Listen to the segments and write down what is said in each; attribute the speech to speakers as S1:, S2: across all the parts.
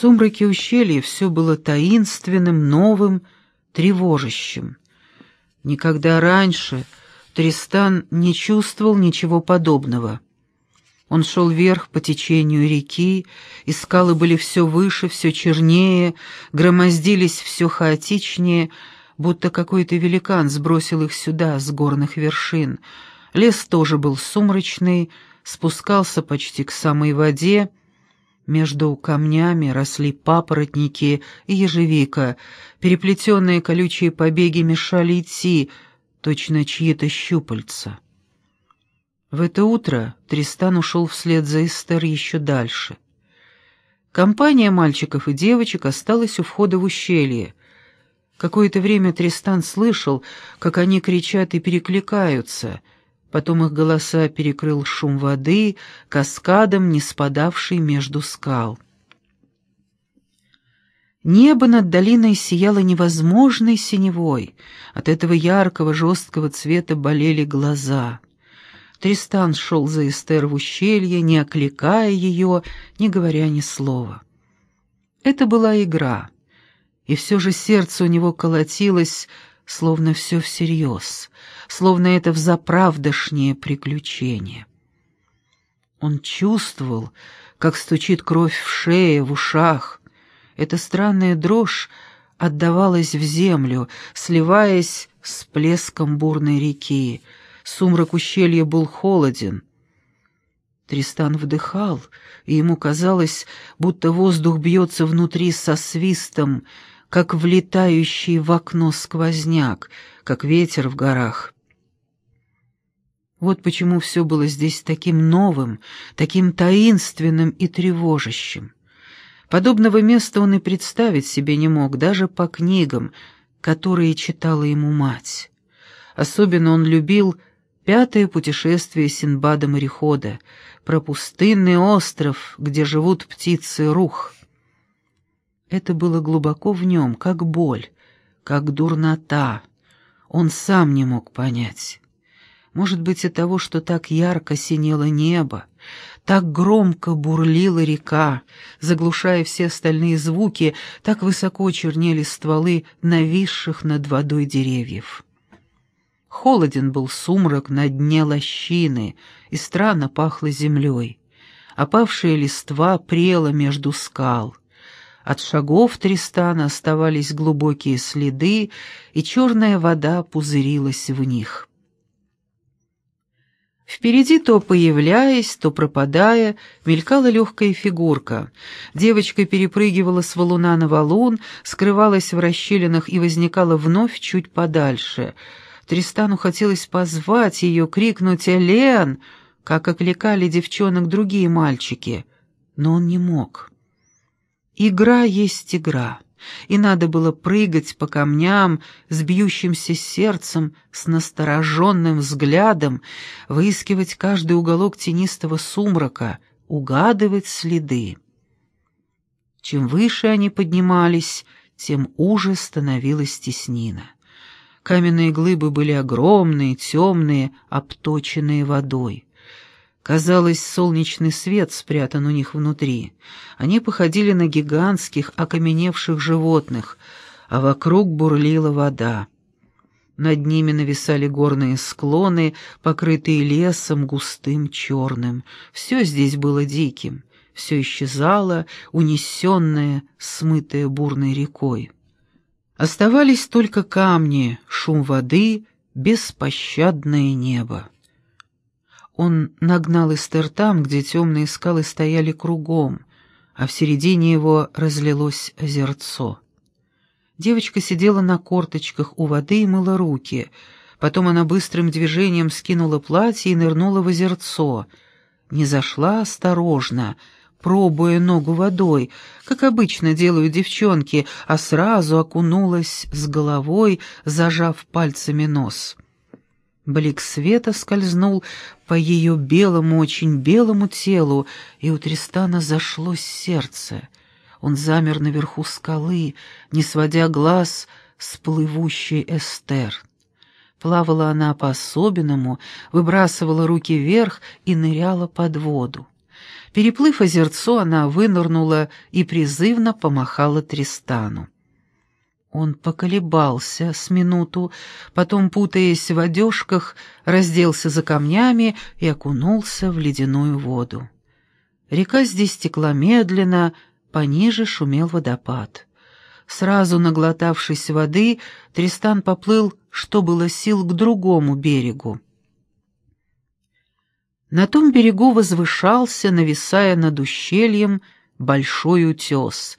S1: сумраке ущелья все было таинственным, новым, тревожащим. Никогда раньше Тристан не чувствовал ничего подобного. Он шел вверх по течению реки, и скалы были все выше, все чернее, громоздились все хаотичнее, будто какой-то великан сбросил их сюда, с горных вершин. Лес тоже был сумрачный, спускался почти к самой воде, между камнями росли папоротники и ежевика, переплетенные колючие побеги мешали идти, точно чьи-то щупальца. В это утро Тристан ушел вслед за Эстер еще дальше. Компания мальчиков и девочек осталась у входа в ущелье. Какое-то время Тристан слышал, как они кричат и перекликаются — Потом их голоса перекрыл шум воды, каскадом не спадавший между скал. Небо над долиной сияло невозможной синевой. От этого яркого, жесткого цвета болели глаза. Тристан шел за Эстер в ущелье, не окликая ее, не говоря ни слова. Это была игра, и все же сердце у него колотилось, словно все всерьез, словно это взаправдошнее приключение. Он чувствовал, как стучит кровь в шее, в ушах. Эта странная дрожь отдавалась в землю, сливаясь с плеском бурной реки. Сумрак ущелья был холоден. Тристан вдыхал, и ему казалось, будто воздух бьется внутри со свистом, как влетающий в окно сквозняк, как ветер в горах. Вот почему все было здесь таким новым, таким таинственным и тревожащим. Подобного места он и представить себе не мог, даже по книгам, которые читала ему мать. Особенно он любил «Пятое путешествие Синбада-морехода», про пустынный остров, где живут птицы рух — это было глубоко в нем, как боль, как дурнота. Он сам не мог понять. Может быть, от того, что так ярко синело небо, так громко бурлила река, заглушая все остальные звуки, так высоко чернели стволы нависших над водой деревьев. Холоден был сумрак на дне лощины, и странно пахло землей. Опавшая листва прела между скал. От шагов Тристана оставались глубокие следы, и черная вода пузырилась в них. Впереди, то появляясь, то пропадая, мелькала легкая фигурка. Девочка перепрыгивала с валуна на валун, скрывалась в расщелинах и возникала вновь чуть подальше. Тристану хотелось позвать ее, крикнуть «Элен!», как окликали девчонок другие мальчики, но он не мог. Игра есть игра, и надо было прыгать по камням с бьющимся сердцем, с настороженным взглядом, выискивать каждый уголок тенистого сумрака, угадывать следы. Чем выше они поднимались, тем уже становилась теснина. Каменные глыбы были огромные, темные, обточенные водой. Казалось, солнечный свет спрятан у них внутри. Они походили на гигантских, окаменевших животных, а вокруг бурлила вода. Над ними нависали горные склоны, покрытые лесом густым черным. Все здесь было диким, все исчезало, унесенное, смытое бурной рекой. Оставались только камни, шум воды, беспощадное небо. Он нагнал Эстер там, где темные скалы стояли кругом, а в середине его разлилось озерцо. Девочка сидела на корточках у воды и мыла руки. Потом она быстрым движением скинула платье и нырнула в озерцо. Не зашла осторожно, пробуя ногу водой, как обычно делают девчонки, а сразу окунулась с головой, зажав пальцами нос. Блик света скользнул по ее белому, очень белому телу, и у Тристана зашлось сердце. Он замер наверху скалы, не сводя глаз с плывущей Эстер. Плавала она по-особенному, выбрасывала руки вверх и ныряла под воду. Переплыв озерцо, она вынырнула и призывно помахала Тристану. Он поколебался с минуту, потом, путаясь в одежках, разделся за камнями и окунулся в ледяную воду. Река здесь текла медленно, пониже шумел водопад. Сразу наглотавшись воды, Тристан поплыл, что было сил, к другому берегу. На том берегу возвышался, нависая над ущельем, большой утес.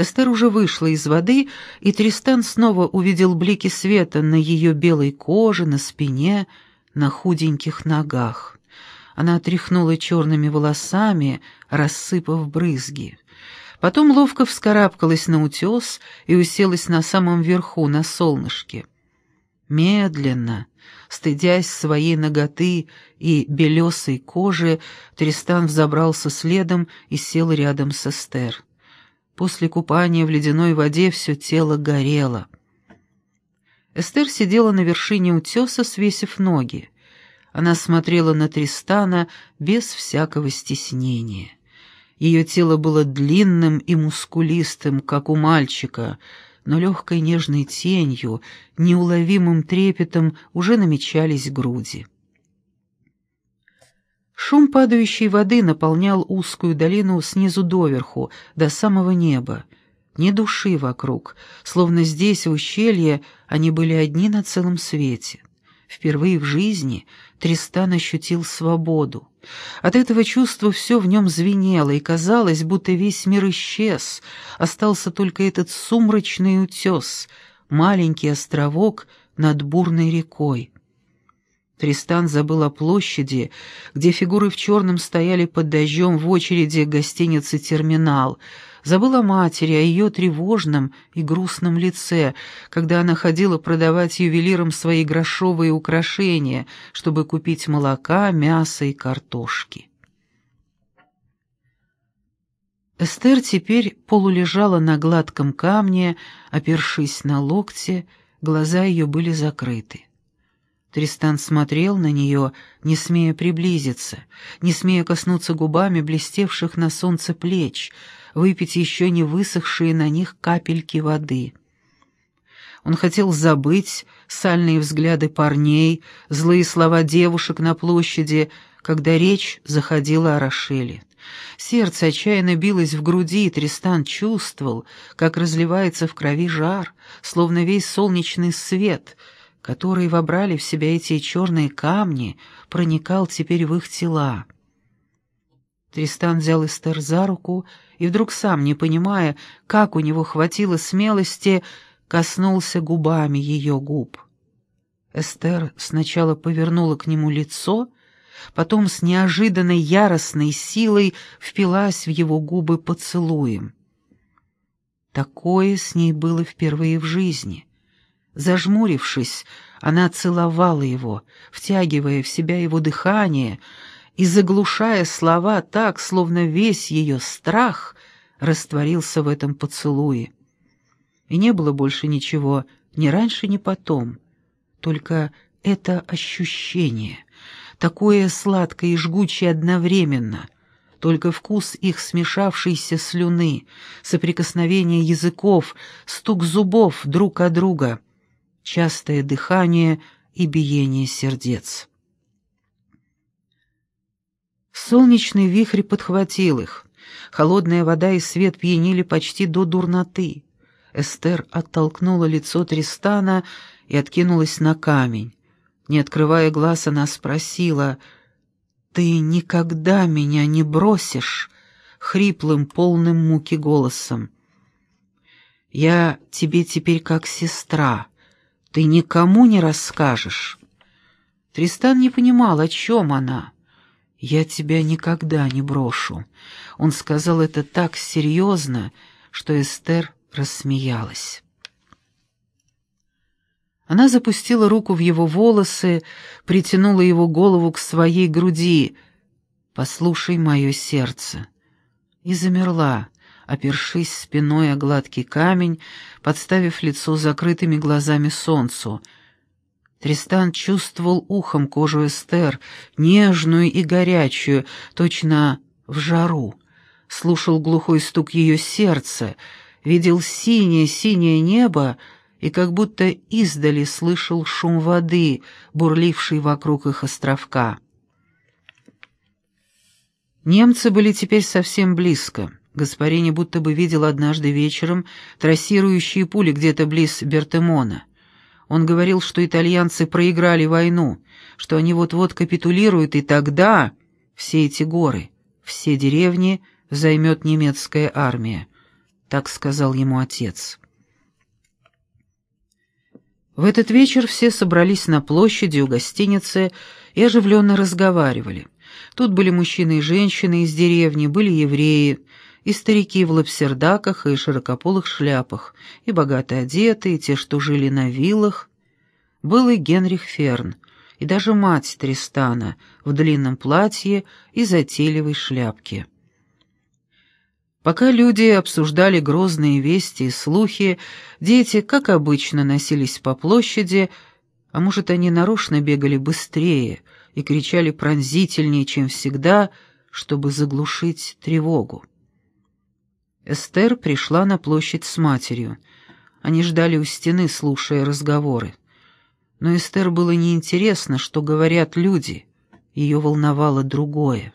S1: Эстер уже вышла из воды, и Тристан снова увидел блики света на ее белой коже, на спине, на худеньких ногах. Она отряхнула черными волосами, рассыпав брызги. Потом ловко вскарабкалась на утес и уселась на самом верху, на солнышке. Медленно, стыдясь своей ноготы и белесой кожи, Тристан взобрался следом и сел рядом с Эстер. После купания в ледяной воде все тело горело. Эстер сидела на вершине утеса, свесив ноги. Она смотрела на Тристана без всякого стеснения. Ее тело было длинным и мускулистым, как у мальчика, но легкой нежной тенью, неуловимым трепетом уже намечались груди. Шум падающей воды наполнял узкую долину снизу доверху, до самого неба. Ни души вокруг, словно здесь, в ущелье, они были одни на целом свете. Впервые в жизни Тристан ощутил свободу. От этого чувства все в нем звенело, и казалось, будто весь мир исчез, остался только этот сумрачный утес, маленький островок над бурной рекой. Тристан забыл о площади, где фигуры в черном стояли под дождем в очереди гостиницы «Терминал», Забыл о матери, о ее тревожном и грустном лице, когда она ходила продавать ювелирам свои грошовые украшения, чтобы купить молока, мяса и картошки. Эстер теперь полулежала на гладком камне, опершись на локте, глаза ее были закрыты. Тристан смотрел на нее, не смея приблизиться, не смея коснуться губами блестевших на солнце плеч, выпить еще не высохшие на них капельки воды. Он хотел забыть сальные взгляды парней, злые слова девушек на площади, когда речь заходила о Рошеле. Сердце отчаянно билось в груди, и Тристан чувствовал, как разливается в крови жар, словно весь солнечный свет, который вобрали в себя эти черные камни, проникал теперь в их тела. Тристан взял Эстер за руку и вдруг сам, не понимая, как у него хватило смелости, коснулся губами ее губ. Эстер сначала повернула к нему лицо, потом с неожиданной яростной силой впилась в его губы поцелуем. Такое с ней было впервые в жизни. Зажмурившись, она целовала его, втягивая в себя его дыхание — и заглушая слова так, словно весь ее страх растворился в этом поцелуе. И не было больше ничего, ни раньше, ни потом, только это ощущение, такое сладкое и жгучее одновременно — только вкус их смешавшейся слюны, соприкосновение языков, стук зубов друг о друга, частое дыхание и биение сердец. Солнечный вихрь подхватил их. Холодная вода и свет пьянили почти до дурноты. Эстер оттолкнула лицо Тристана и откинулась на камень. Не открывая глаз, она спросила, «Ты никогда меня не бросишь?» хриплым, полным муки голосом. «Я тебе теперь как сестра. Ты никому не расскажешь». Тристан не понимал, о чем она. «Я тебя никогда не брошу». Он сказал это так серьезно, что Эстер рассмеялась. Она запустила руку в его волосы, притянула его голову к своей груди. «Послушай мое сердце». И замерла, опершись спиной о гладкий камень, подставив лицо закрытыми глазами солнцу — Тристан чувствовал ухом кожу Эстер, нежную и горячую, точно в жару, слушал глухой стук ее сердца, видел синее-синее небо и как будто издали слышал шум воды, бурливший вокруг их островка. Немцы были теперь совсем близко. Гаспарини будто бы видел однажды вечером трассирующие пули где-то близ Бертемона. Он говорил, что итальянцы проиграли войну, что они вот-вот капитулируют, и тогда все эти горы, все деревни займет немецкая армия. Так сказал ему отец. В этот вечер все собрались на площади у гостиницы и оживленно разговаривали. Тут были мужчины и женщины из деревни, были евреи, и старики в лапсердаках и широкополых шляпах, и богато одетые, те, что жили на виллах. Был и Генрих Ферн, и даже мать Тристана в длинном платье и затейливой шляпке. Пока люди обсуждали грозные вести и слухи, дети, как обычно, носились по площади, а может, они нарочно бегали быстрее и кричали пронзительнее, чем всегда, чтобы заглушить тревогу. Эстер пришла на площадь с матерью. Они ждали у стены, слушая разговоры. Но Эстер было неинтересно, что говорят люди. Ее волновало другое.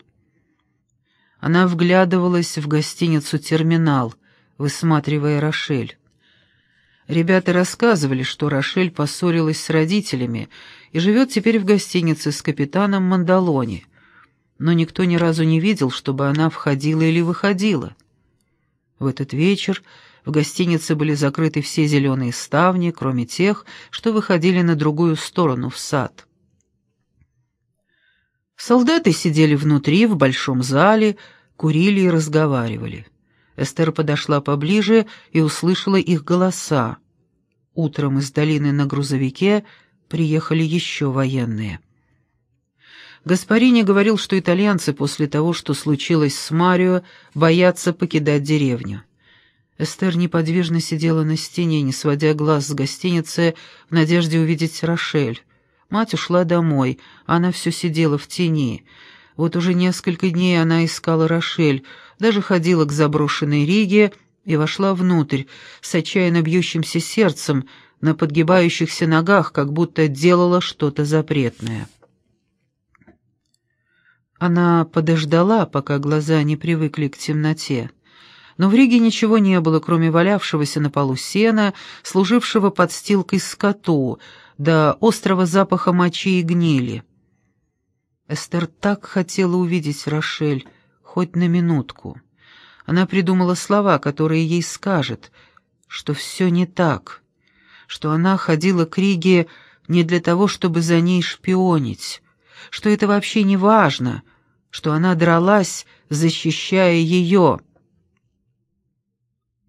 S1: Она вглядывалась в гостиницу «Терминал», высматривая Рошель. Ребята рассказывали, что Рошель поссорилась с родителями и живет теперь в гостинице с капитаном Мандалони, но никто ни разу не видел, чтобы она входила или выходила. В этот вечер в гостинице были закрыты все зеленые ставни, кроме тех, что выходили на другую сторону, в сад. Солдаты сидели внутри, в большом зале, курили и разговаривали. Эстер подошла поближе и услышала их голоса. Утром из долины на грузовике приехали еще военные. Гаспарини говорил, что итальянцы после того, что случилось с Марио, боятся покидать деревню. Эстер неподвижно сидела на стене, не сводя глаз с гостиницы, в надежде увидеть Рошель. Мать ушла домой, она все сидела в тени. Вот уже несколько дней она искала Рошель, даже ходила к заброшенной Риге и вошла внутрь, с отчаянно бьющимся сердцем, на подгибающихся ногах, как будто делала что-то запретное. Она подождала, пока глаза не привыкли к темноте. Но в Риге ничего не было, кроме валявшегося на полу сена, служившего подстилкой скоту, до острого запаха мочи и гнили. Эстер так хотела увидеть Рошель, хоть на минутку. Она придумала слова, которые ей скажет, что все не так, что она ходила к Риге не для того, чтобы за ней шпионить, что это вообще не важно, что она дралась, защищая ее.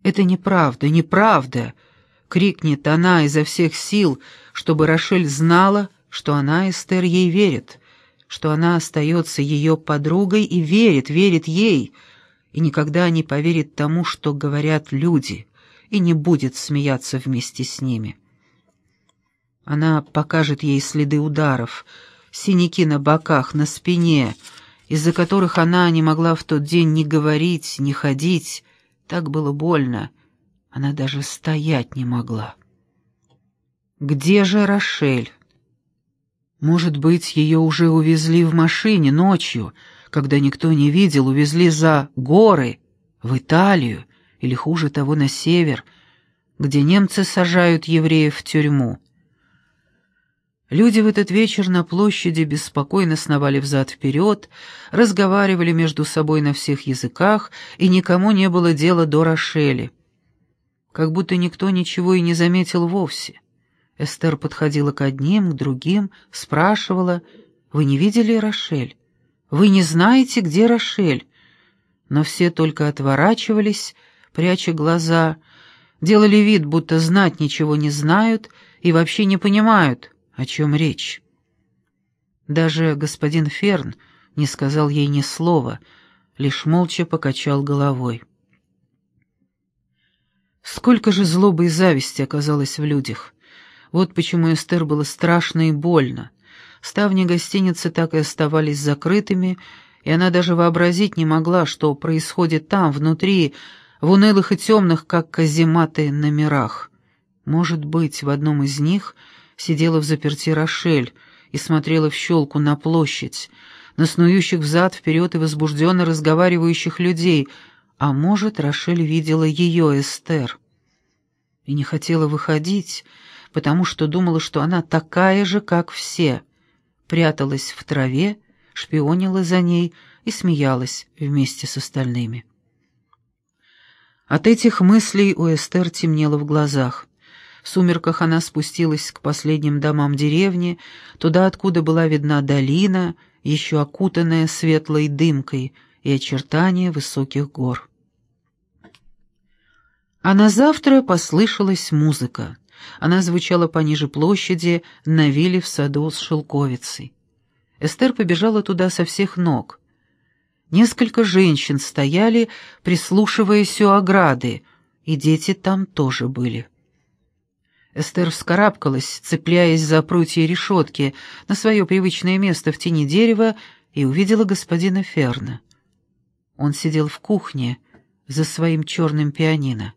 S1: «Это неправда, неправда!» — крикнет она изо всех сил, чтобы Рошель знала, что она, Эстер, ей верит, что она остается ее подругой и верит, верит ей, и никогда не поверит тому, что говорят люди, и не будет смеяться вместе с ними. Она покажет ей следы ударов — синяки на боках, на спине, из-за которых она не могла в тот день ни говорить, ни ходить. Так было больно. Она даже стоять не могла. Где же Рошель? Может быть, ее уже увезли в машине ночью, когда никто не видел, увезли за горы, в Италию или, хуже того, на север, где немцы сажают евреев в тюрьму. Люди в этот вечер на площади беспокойно сновали взад-вперед, разговаривали между собой на всех языках, и никому не было дела до Рошели. Как будто никто ничего и не заметил вовсе. Эстер подходила к одним, к другим, спрашивала, «Вы не видели Рошель? Вы не знаете, где Рошель?» Но все только отворачивались, пряча глаза, делали вид, будто знать ничего не знают и вообще не понимают — о чем речь? Даже господин Ферн не сказал ей ни слова, лишь молча покачал головой. Сколько же злобы и зависти оказалось в людях. Вот почему Эстер было страшно и больно. Ставни гостиницы так и оставались закрытыми, и она даже вообразить не могла, что происходит там, внутри, в унылых и темных, как казематы, номерах. Может быть, в одном из них сидела в заперти Рошель и смотрела в щелку на площадь, на снующих взад-вперед и возбужденно разговаривающих людей, а может, Рошель видела ее, Эстер, и не хотела выходить, потому что думала, что она такая же, как все, пряталась в траве, шпионила за ней и смеялась вместе с остальными. От этих мыслей у Эстер темнело в глазах. В сумерках она спустилась к последним домам деревни, туда, откуда была видна долина, еще окутанная светлой дымкой и очертания высоких гор. А на завтра послышалась музыка. Она звучала пониже площади, на вилле в саду с шелковицей. Эстер побежала туда со всех ног. Несколько женщин стояли, прислушиваясь у ограды, и дети там тоже были. Эстер вскарабкалась, цепляясь за прутья решетки, на свое привычное место в тени дерева и увидела господина Ферна. Он сидел в кухне за своим черным пианино.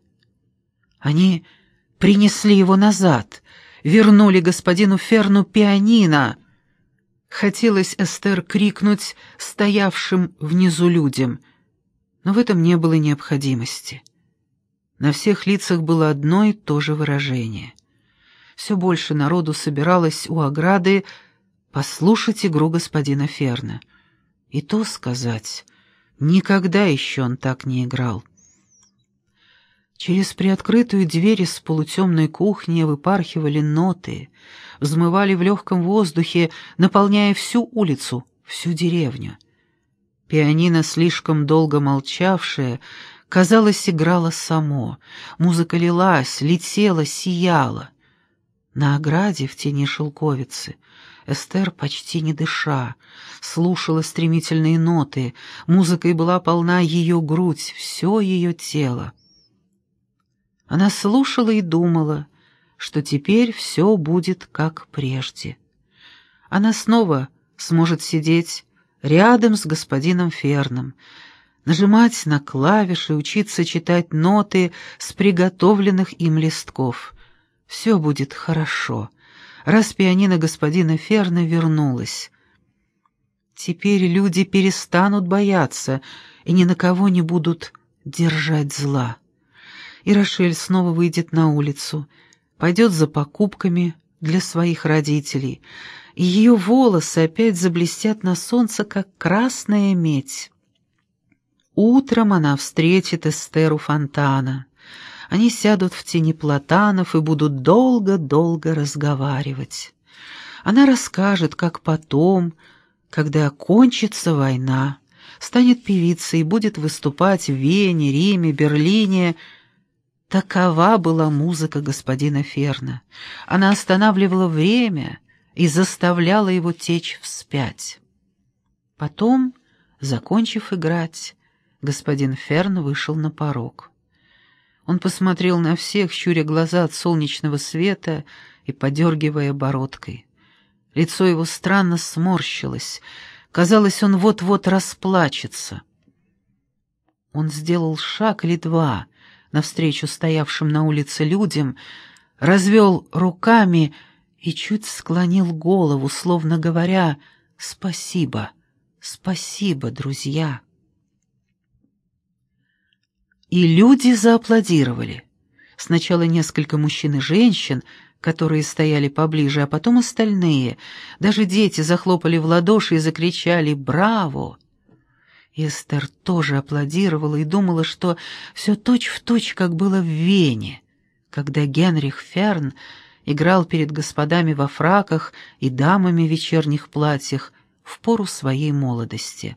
S1: Они принесли его назад, вернули господину Ферну пианино. Хотелось Эстер крикнуть стоявшим внизу людям, но в этом не было необходимости. На всех лицах было одно и то же выражение. Все больше народу собиралось у ограды послушать игру господина Ферна. И то сказать, никогда еще он так не играл. Через приоткрытую дверь из полутемной кухни выпархивали ноты, взмывали в легком воздухе, наполняя всю улицу, всю деревню. Пианино, слишком долго молчавшее, казалось, играло само. Музыка лилась, летела, сияла. На ограде в тени шелковицы Эстер, почти не дыша, слушала стремительные ноты, музыкой была полна ее грудь, все ее тело. Она слушала и думала, что теперь все будет как прежде. Она снова сможет сидеть рядом с господином Ферном, нажимать на клавиши, учиться читать ноты с приготовленных им листков. Все будет хорошо, раз пианино господина Ферна вернулось. Теперь люди перестанут бояться и ни на кого не будут держать зла и Рошель снова выйдет на улицу, пойдет за покупками для своих родителей, и ее волосы опять заблестят на солнце, как красная медь. Утром она встретит Эстеру Фонтана. Они сядут в тени платанов и будут долго-долго разговаривать. Она расскажет, как потом, когда кончится война, станет певицей и будет выступать в Вене, Риме, Берлине, Такова была музыка господина Ферна. Она останавливала время и заставляла его течь вспять. Потом, закончив играть, господин Ферн вышел на порог. Он посмотрел на всех, щуря глаза от солнечного света и подергивая бородкой. Лицо его странно сморщилось. Казалось, он вот-вот расплачется. Он сделал шаг или два — навстречу стоявшим на улице людям, развел руками и чуть склонил голову, словно говоря «Спасибо, спасибо, друзья». И люди зааплодировали. Сначала несколько мужчин и женщин, которые стояли поближе, а потом остальные. Даже дети захлопали в ладоши и закричали «Браво!». Эстер тоже аплодировала и думала, что все точь-в-точь, как было в Вене, когда Генрих Ферн играл перед господами во фраках и дамами в вечерних платьях в пору своей молодости.